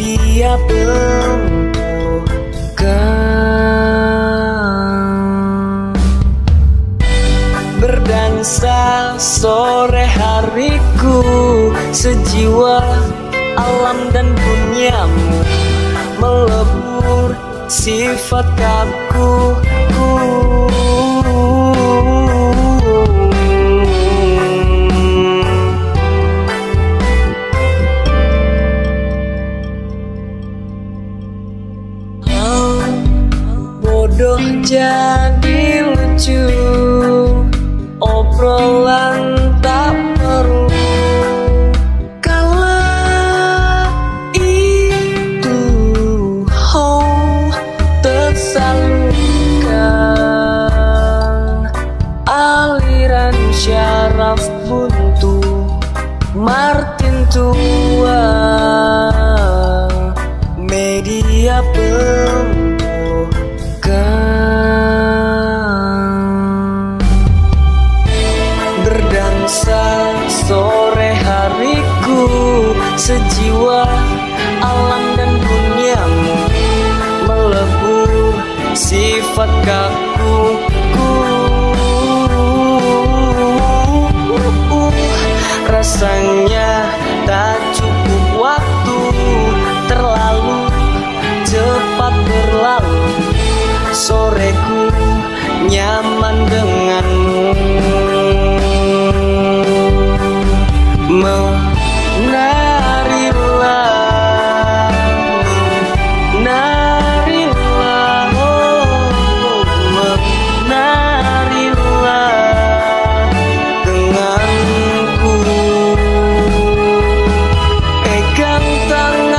dia penuh Berdansa sore hariku Sejiwa alam dan bunyamu Melebur sifat kaku ku bodoh jadi lucu. Obrolan tak perlu. Kala itu oh tersalurkan aliran syaraf buntu Martin tua. Media pembukaan Sejiwa alam dan duniamu Melebur sifat kaku ku. Rasanya tak cukup waktu Terlalu cepat berlalu Soreku nyaman denganmu Menang Белый